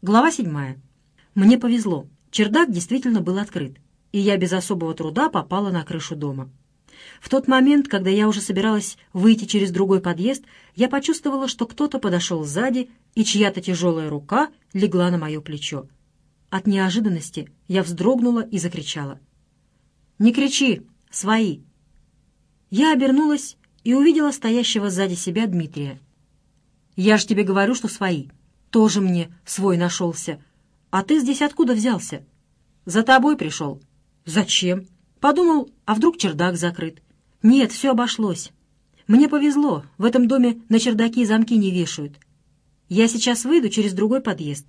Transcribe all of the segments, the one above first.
Глава седьмая. Мне повезло. Чердак действительно был открыт, и я без особого труда попала на крышу дома. В тот момент, когда я уже собиралась выйти через другой подъезд, я почувствовала, что кто-то подошел сзади, и чья-то тяжелая рука легла на мое плечо. От неожиданности я вздрогнула и закричала. «Не кричи! Свои!» Я обернулась и увидела стоящего сзади себя Дмитрия. «Я же тебе говорю, что свои!» Тоже мне свой нашелся. А ты здесь откуда взялся? За тобой пришел. Зачем? Подумал, а вдруг чердак закрыт. Нет, все обошлось. Мне повезло, в этом доме на чердаки замки не вешают. Я сейчас выйду через другой подъезд.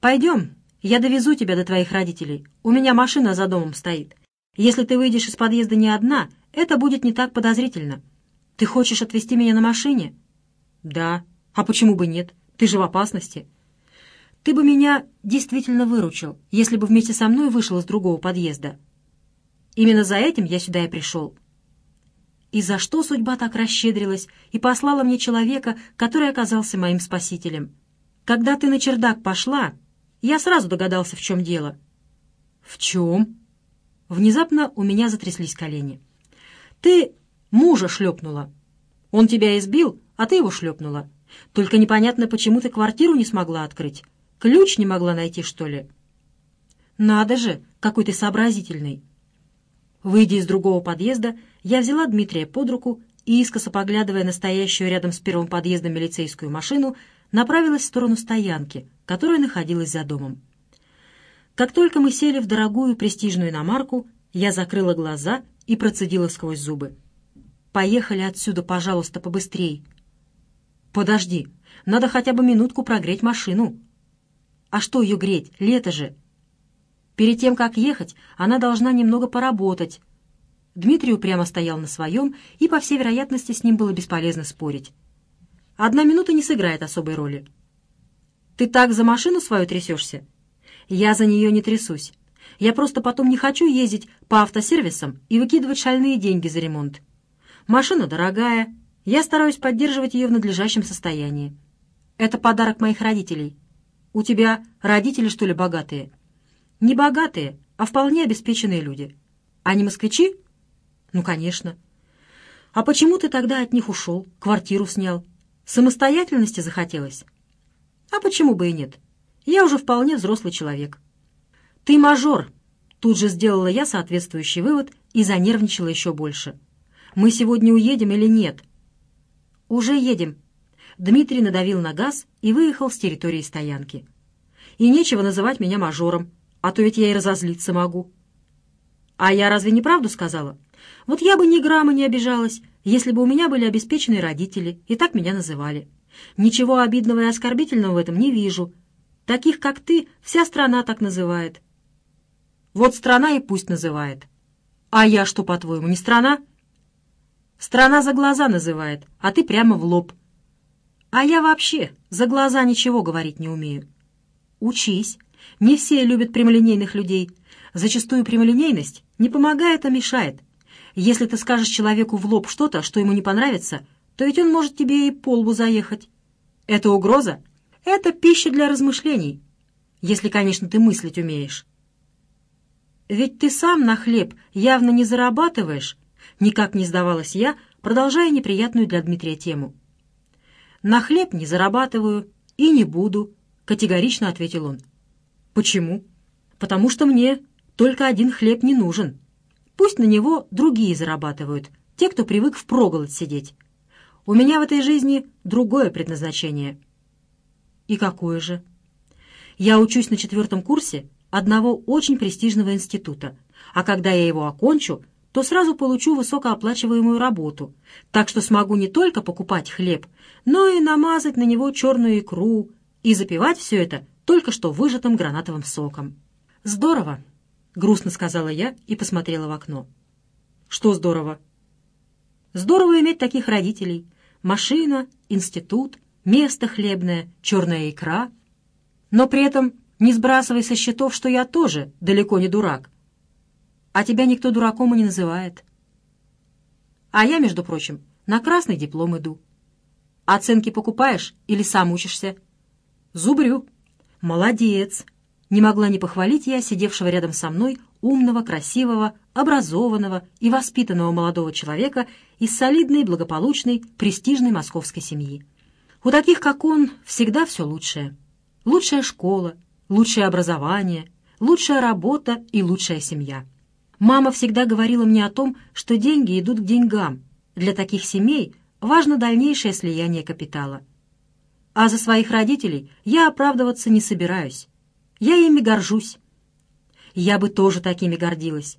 Пойдем, я довезу тебя до твоих родителей. У меня машина за домом стоит. Если ты выйдешь из подъезда не одна, это будет не так подозрительно. Ты хочешь отвезти меня на машине? Да. А почему бы нет? Ты же в опасности. Ты бы меня действительно выручил, если бы вместе со мной вышел из другого подъезда. Именно за этим я сюда и пришел. И за что судьба так расщедрилась и послала мне человека, который оказался моим спасителем? Когда ты на чердак пошла, я сразу догадался, в чем дело. В чем? Внезапно у меня затряслись колени. Ты мужа шлепнула. Он тебя избил, а ты его шлепнула. Только непонятно, почему ты квартиру не смогла открыть. Ключ не могла найти, что ли? Надо же, какой ты сообразительный. Выйдя из другого подъезда, я взяла Дмитрия под руку и, искоса поглядывая на стоящую рядом с первым подъездом милицейскую машину, направилась в сторону стоянки, которая находилась за домом. Как только мы сели в дорогую престижную иномарку, я закрыла глаза и процедила сквозь зубы. «Поехали отсюда, пожалуйста, побыстрей. «Подожди, надо хотя бы минутку прогреть машину». «А что ее греть? Лето же!» Перед тем, как ехать, она должна немного поработать. Дмитрий упрямо стоял на своем, и, по всей вероятности, с ним было бесполезно спорить. Одна минута не сыграет особой роли. «Ты так за машину свою трясешься?» «Я за нее не трясусь. Я просто потом не хочу ездить по автосервисам и выкидывать шальные деньги за ремонт. Машина дорогая, я стараюсь поддерживать ее в надлежащем состоянии. Это подарок моих родителей. У тебя родители, что ли, богатые? Не богатые, а вполне обеспеченные люди. Они москвичи? Ну, конечно. А почему ты тогда от них ушел, квартиру снял? Самостоятельности захотелось? А почему бы и нет? Я уже вполне взрослый человек. Ты мажор. Тут же сделала я соответствующий вывод и занервничала еще больше. Мы сегодня уедем или нет? «Уже едем». Дмитрий надавил на газ и выехал с территории стоянки. «И нечего называть меня мажором, а то ведь я и разозлиться могу». «А я разве не правду сказала? Вот я бы ни грамма не обижалась, если бы у меня были обеспеченные родители и так меня называли. Ничего обидного и оскорбительного в этом не вижу. Таких, как ты, вся страна так называет». «Вот страна и пусть называет». «А я что, по-твоему, не страна?» Страна за глаза называет, а ты прямо в лоб. А я вообще за глаза ничего говорить не умею. Учись. Не все любят прямолинейных людей. Зачастую прямолинейность не помогает, а мешает. Если ты скажешь человеку в лоб что-то, что ему не понравится, то ведь он может тебе и по лбу заехать. Это угроза? Это пища для размышлений. Если, конечно, ты мыслить умеешь. Ведь ты сам на хлеб явно не зарабатываешь, Никак не сдавалась я, продолжая неприятную для Дмитрия тему. «На хлеб не зарабатываю и не буду», — категорично ответил он. «Почему?» «Потому что мне только один хлеб не нужен. Пусть на него другие зарабатывают, те, кто привык впроголодь сидеть. У меня в этой жизни другое предназначение». «И какое же?» «Я учусь на четвертом курсе одного очень престижного института, а когда я его окончу, то сразу получу высокооплачиваемую работу, так что смогу не только покупать хлеб, но и намазать на него черную икру и запивать все это только что выжатым гранатовым соком. «Здорово!» — грустно сказала я и посмотрела в окно. «Что здорово?» «Здорово иметь таких родителей. Машина, институт, место хлебное, черная икра. Но при этом не сбрасывай со счетов, что я тоже далеко не дурак, а тебя никто дураком и не называет. А я, между прочим, на красный диплом иду. Оценки покупаешь или сам учишься? Зубрю. «Молодец!» Не могла не похвалить я сидевшего рядом со мной умного, красивого, образованного и воспитанного молодого человека из солидной, благополучной, престижной московской семьи. У таких, как он, всегда все лучшее. Лучшая школа, лучшее образование, лучшая работа и лучшая семья. Мама всегда говорила мне о том, что деньги идут к деньгам. Для таких семей важно дальнейшее слияние капитала. А за своих родителей я оправдываться не собираюсь. Я ими горжусь. Я бы тоже такими гордилась.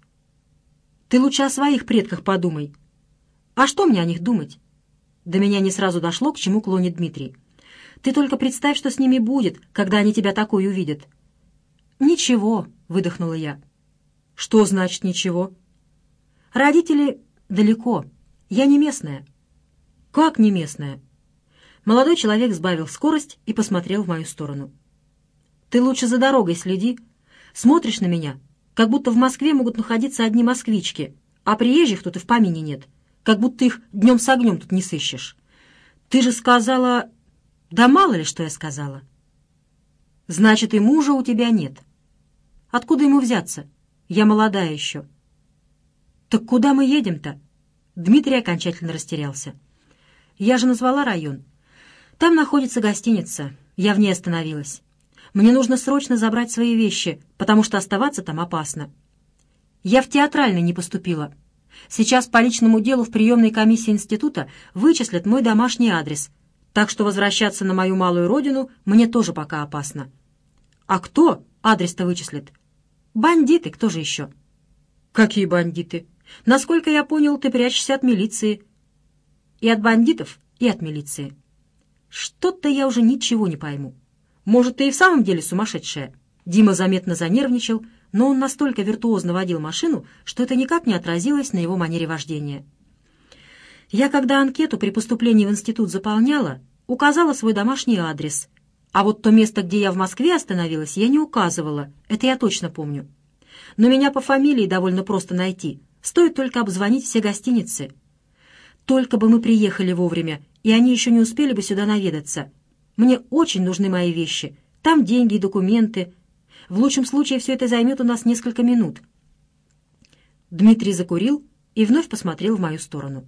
Ты лучше о своих предках подумай. А что мне о них думать? До меня не сразу дошло, к чему клонит Дмитрий. Ты только представь, что с ними будет, когда они тебя такой увидят. «Ничего», — выдохнула я. «Что значит ничего?» «Родители далеко. Я не местная». «Как не местная?» Молодой человек сбавил скорость и посмотрел в мою сторону. «Ты лучше за дорогой следи. Смотришь на меня, как будто в Москве могут находиться одни москвички, а приезжих тут и в помине нет, как будто их днем с огнем тут не сыщешь. Ты же сказала... Да мало ли, что я сказала. Значит, и мужа у тебя нет. Откуда ему взяться? Я молодая еще. Так куда мы едем-то? Дмитрий окончательно растерялся. Я же назвала район. Там находится гостиница. Я в ней остановилась. Мне нужно срочно забрать свои вещи, потому что оставаться там опасно. Я в театральный не поступила. Сейчас по личному делу в приемной комиссии института вычислят мой домашний адрес, так что возвращаться на мою малую родину мне тоже пока опасно. А кто адрес-то вычислит? Бандиты, кто же еще? Какие бандиты? Насколько я понял, ты прячешься от милиции. И от бандитов, и от милиции. Что-то я уже ничего не пойму. Может, ты и в самом деле сумасшедшая?» Дима заметно занервничал, но он настолько виртуозно водил машину, что это никак не отразилось на его манере вождения. Я, когда анкету при поступлении в институт заполняла, указала свой домашний адрес, а вот то место, где я в Москве остановилась, я не указывала, это я точно помню. Но меня по фамилии довольно просто найти, стоит только обзвонить все гостиницы. Только бы мы приехали вовремя, и они еще не успели бы сюда наведаться. Мне очень нужны мои вещи. Там деньги и документы. В лучшем случае все это займет у нас несколько минут». Дмитрий закурил и вновь посмотрел в мою сторону.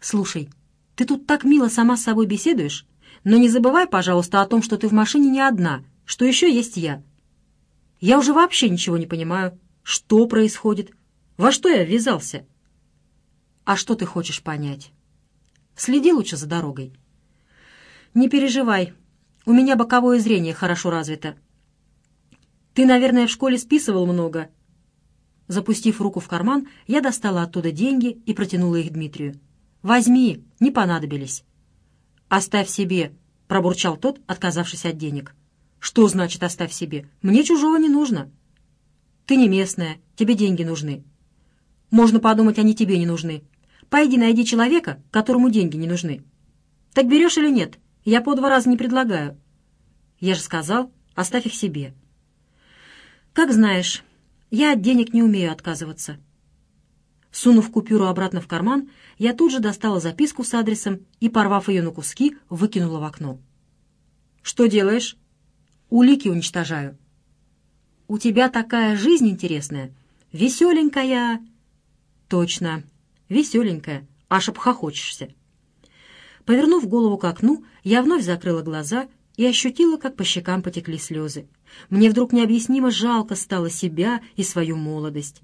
«Слушай, ты тут так мило сама с собой беседуешь, но не забывай, пожалуйста, о том, что ты в машине не одна, что еще есть я. Я уже вообще ничего не понимаю. Что происходит? Во что я ввязался?» «А что ты хочешь понять?» Следи лучше за дорогой. Не переживай, у меня боковое зрение хорошо развито. Ты, наверное, в школе списывал много. Запустив руку в карман, я достала оттуда деньги и протянула их Дмитрию. «Возьми, не понадобились». «Оставь себе», — пробурчал тот, отказавшись от денег. «Что значит оставь себе? Мне чужого не нужно». «Ты не местная, тебе деньги нужны». «Можно подумать, они тебе не нужны. Пойди найди человека, которому деньги не нужны. Так берешь или нет? Я по два раза не предлагаю. Я же сказал, оставь их себе. Как знаешь, я от денег не умею отказываться. Сунув купюру обратно в карман, я тут же достала записку с адресом и, порвав ее на куски, выкинула в окно. «Что делаешь?» «Улики уничтожаю». «У тебя такая жизнь интересная, веселенькая». «Точно, веселенькая, аж обхохочешься. Повернув голову к окну, я вновь закрыла глаза и ощутила, как по щекам потекли слезы. Мне вдруг необъяснимо жалко стало себя и свою молодость.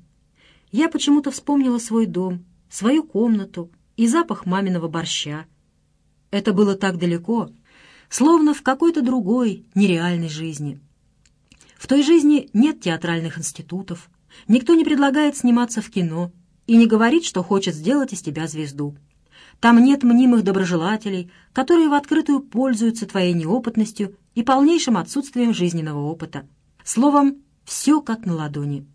Я почему-то вспомнила свой дом, свою комнату и запах маминого борща. Это было так далеко, словно в какой-то другой, нереальной жизни. В той жизни нет театральных институтов, никто не предлагает сниматься в кино — и не говорит, что хочет сделать из тебя звезду. Там нет мнимых доброжелателей, которые в открытую пользуются твоей неопытностью и полнейшим отсутствием жизненного опыта. Словом, все как на ладони.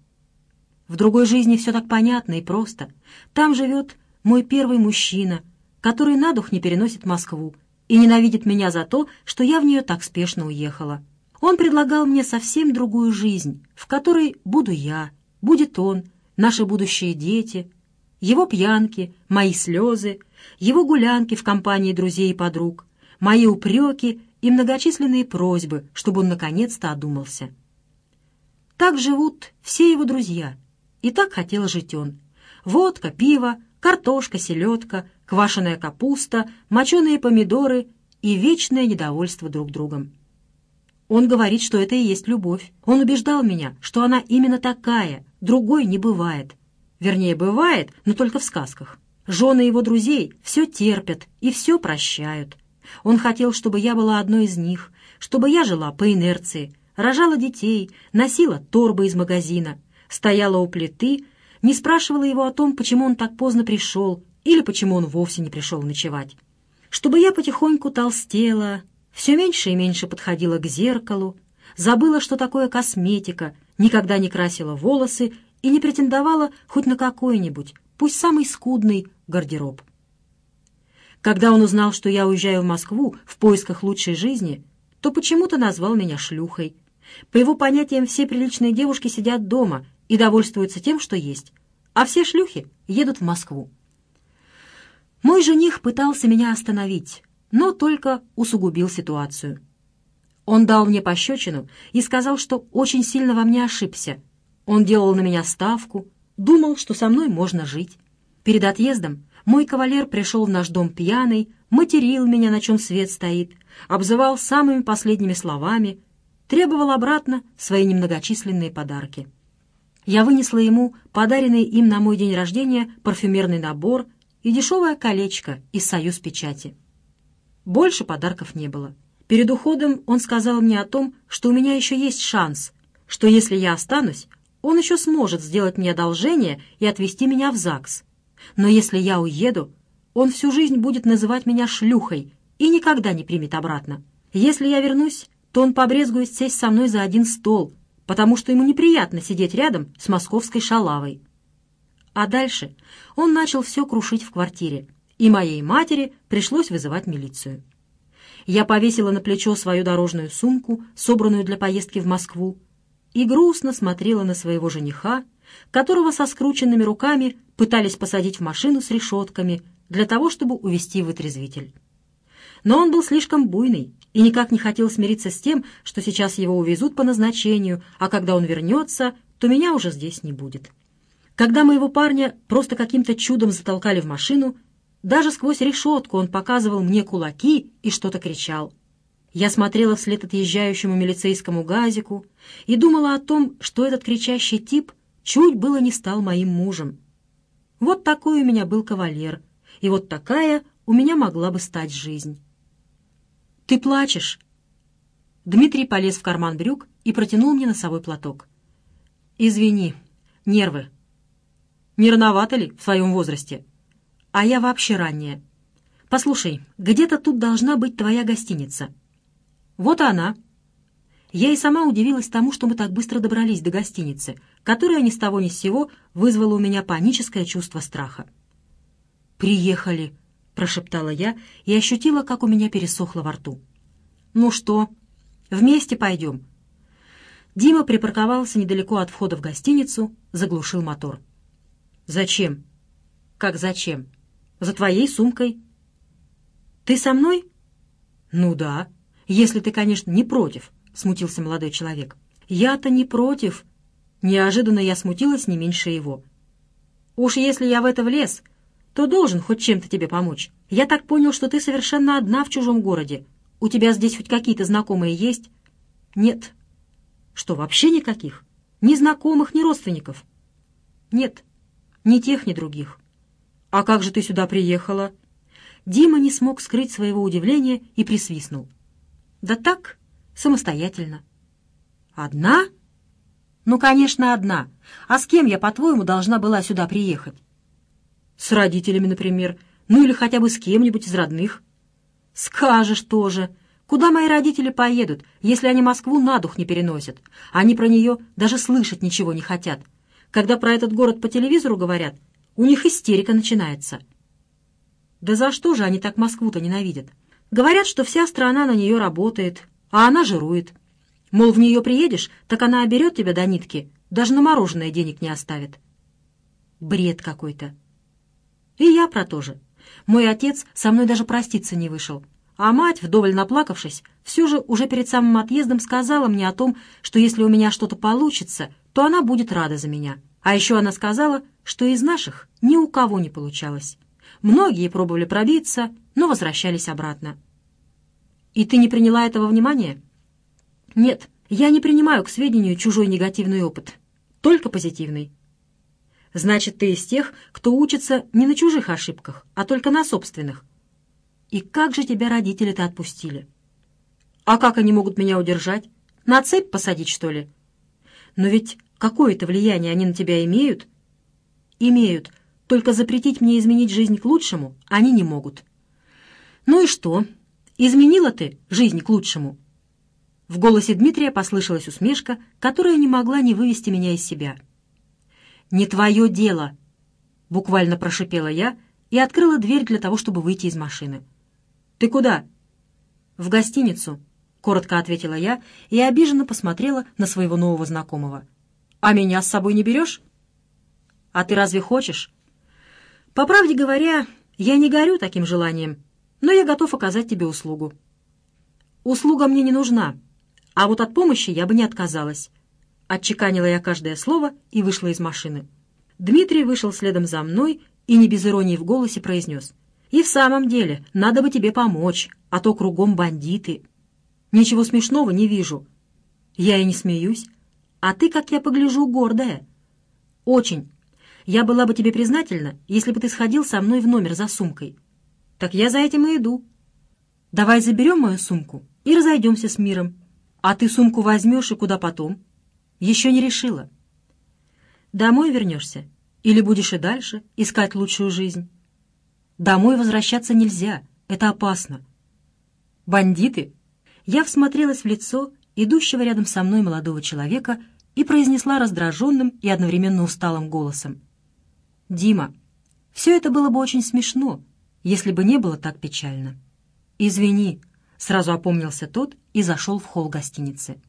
В другой жизни все так понятно и просто. Там живет мой первый мужчина, который на дух не переносит Москву и ненавидит меня за то, что я в нее так спешно уехала. Он предлагал мне совсем другую жизнь, в которой буду я, будет он, наши будущие дети, его пьянки, мои слезы, его гулянки в компании друзей и подруг, мои упреки и многочисленные просьбы, чтобы он наконец-то одумался. Так живут все его друзья, и так хотел жить он. Водка, пиво, картошка, селедка, квашеная капуста, моченые помидоры и вечное недовольство друг другом. Он говорит, что это и есть любовь. Он убеждал меня, что она именно такая, другой не бывает. Вернее, бывает, но только в сказках. Жены его друзей все терпят и все прощают. Он хотел, чтобы я была одной из них, чтобы я жила по инерции, рожала детей, носила торбы из магазина, стояла у плиты, не спрашивала его о том, почему он так поздно пришел или почему он вовсе не пришел ночевать. Чтобы я потихоньку толстела, все меньше и меньше подходила к зеркалу, забыла, что такое косметика, никогда не красила волосы и не претендовала хоть на какой-нибудь, пусть самый скудный, гардероб. Когда он узнал, что я уезжаю в Москву в поисках лучшей жизни, то почему-то назвал меня шлюхой. По его понятиям, все приличные девушки сидят дома и довольствуются тем, что есть, а все шлюхи едут в Москву. Мой жених пытался меня остановить, но только усугубил ситуацию. Он дал мне пощечину и сказал, что очень сильно во мне ошибся. Он делал на меня ставку, думал, что со мной можно жить. Перед отъездом мой кавалер пришел в наш дом пьяный, материл меня, на чем свет стоит, обзывал самыми последними словами, требовал обратно свои немногочисленные подарки. Я вынесла ему подаренный им на мой день рождения парфюмерный набор и дешевое колечко из «Союз печати». Больше подарков не было. Перед уходом он сказал мне о том, что у меня еще есть шанс, что если я останусь, он еще сможет сделать мне одолжение и отвезти меня в ЗАГС. Но если я уеду, он всю жизнь будет называть меня шлюхой и никогда не примет обратно. Если я вернусь, то он побрезгует сесть со мной за один стол, потому что ему неприятно сидеть рядом с московской шалавой. А дальше он начал все крушить в квартире, и моей матери пришлось вызывать милицию. Я повесила на плечо свою дорожную сумку, собранную для поездки в Москву, и грустно смотрела на своего жениха, которого со скрученными руками пытались посадить в машину с решетками для того, чтобы увезти в отрезвитель. Но он был слишком буйный и никак не хотел смириться с тем, что сейчас его увезут по назначению, а когда он вернется, то меня уже здесь не будет. Когда моего парня просто каким-то чудом затолкали в машину, даже сквозь решетку он показывал мне кулаки и что-то кричал. Я смотрела вслед отъезжающему милицейскому газику и думала о том, что этот кричащий тип чуть было не стал моим мужем. Вот такой у меня был кавалер, и вот такая у меня могла бы стать жизнь. «Ты плачешь?» Дмитрий полез в карман брюк и протянул мне носовой платок. «Извини, нервы. Не рановато ли в своем возрасте? А я вообще ранняя. Послушай, где-то тут должна быть твоя гостиница». «Вот она». Я и сама удивилась тому, что мы так быстро добрались до гостиницы, которая ни с того ни с сего вызвала у меня паническое чувство страха. «Приехали», — прошептала я и ощутила, как у меня пересохло во рту. «Ну что, вместе пойдем?» Дима припарковался недалеко от входа в гостиницу, заглушил мотор. «Зачем?» «Как зачем?» «За твоей сумкой». «Ты со мной?» «Ну да, если ты, конечно, не против», — смутился молодой человек. «Я-то не против». Неожиданно я смутилась не меньше его. «Уж если я в это влез, то должен хоть чем-то тебе помочь. Я так понял, что ты совершенно одна в чужом городе. У тебя здесь хоть какие-то знакомые есть?» «Нет». «Что, вообще никаких? Ни знакомых, ни родственников?» «Нет, ни тех, ни других». «А как же ты сюда приехала?» Дима не смог скрыть своего удивления и присвистнул. «Да так, самостоятельно». «Одна?» «Ну, конечно, одна. А с кем я, по-твоему, должна была сюда приехать?» «С родителями, например. Ну, или хотя бы с кем-нибудь из родных». «Скажешь тоже. Куда мои родители поедут, если они Москву на дух не переносят? Они про нее даже слышать ничего не хотят. Когда про этот город по телевизору говорят, у них истерика начинается». «Да за что же они так Москву-то ненавидят? Говорят, что вся страна на нее работает, а она жирует. Мол, в нее приедешь, так она оберет тебя до нитки, даже на мороженое денег не оставит. Бред какой-то. И я про то же. Мой отец со мной даже проститься не вышел. А мать, вдоволь наплакавшись, все же уже перед самым отъездом сказала мне о том, что если у меня что-то получится, то она будет рада за меня. А еще она сказала, что из наших ни у кого не получалось. Многие пробовали пробиться, но возвращались обратно. «И ты не приняла этого внимания?» «Нет, я не принимаю к сведению чужой негативный опыт, только позитивный». «Значит, ты из тех, кто учится не на чужих ошибках, а только на собственных. И как же тебя родители-то отпустили? А как они могут меня удержать? На цепь посадить, что ли? Но ведь какое-то влияние они на тебя имеют? Имеют. Только запретить мне изменить жизнь к лучшему они не могут. Ну и что? Изменила ты жизнь к лучшему? В голосе Дмитрия послышалась усмешка, которая не могла не вывести меня из себя. «Не твое дело!» — буквально прошипела я и открыла дверь для того, чтобы выйти из машины. «Ты куда?» «В гостиницу», — коротко ответила я и обиженно посмотрела на своего нового знакомого. «А меня с собой не берешь?» «А ты разве хочешь?» «По правде говоря, я не горю таким желанием, но я готов оказать тебе услугу». «Услуга мне не нужна, а вот от помощи я бы не отказалась». Отчеканила я каждое слово и вышла из машины. Дмитрий вышел следом за мной и не без иронии в голосе произнес — и в самом деле, надо бы тебе помочь, а то кругом бандиты. Ничего смешного не вижу. Я и не смеюсь. А ты, как я погляжу, гордая. Очень. Я была бы тебе признательна, если бы ты сходил со мной в номер за сумкой. Так я за этим и иду. Давай заберем мою сумку и разойдемся с миром. А ты сумку возьмешь и куда потом? Еще не решила. Домой вернешься? Или будешь и дальше искать лучшую жизнь? Домой возвращаться нельзя, это опасно. Бандиты? Я всмотрелась в лицо идущего рядом со мной молодого человека и произнесла раздраженным и одновременно усталым голосом. «Дима, все это было бы очень смешно, если бы не было так печально». «Извини», — сразу опомнился тот и зашел в холл гостиницы.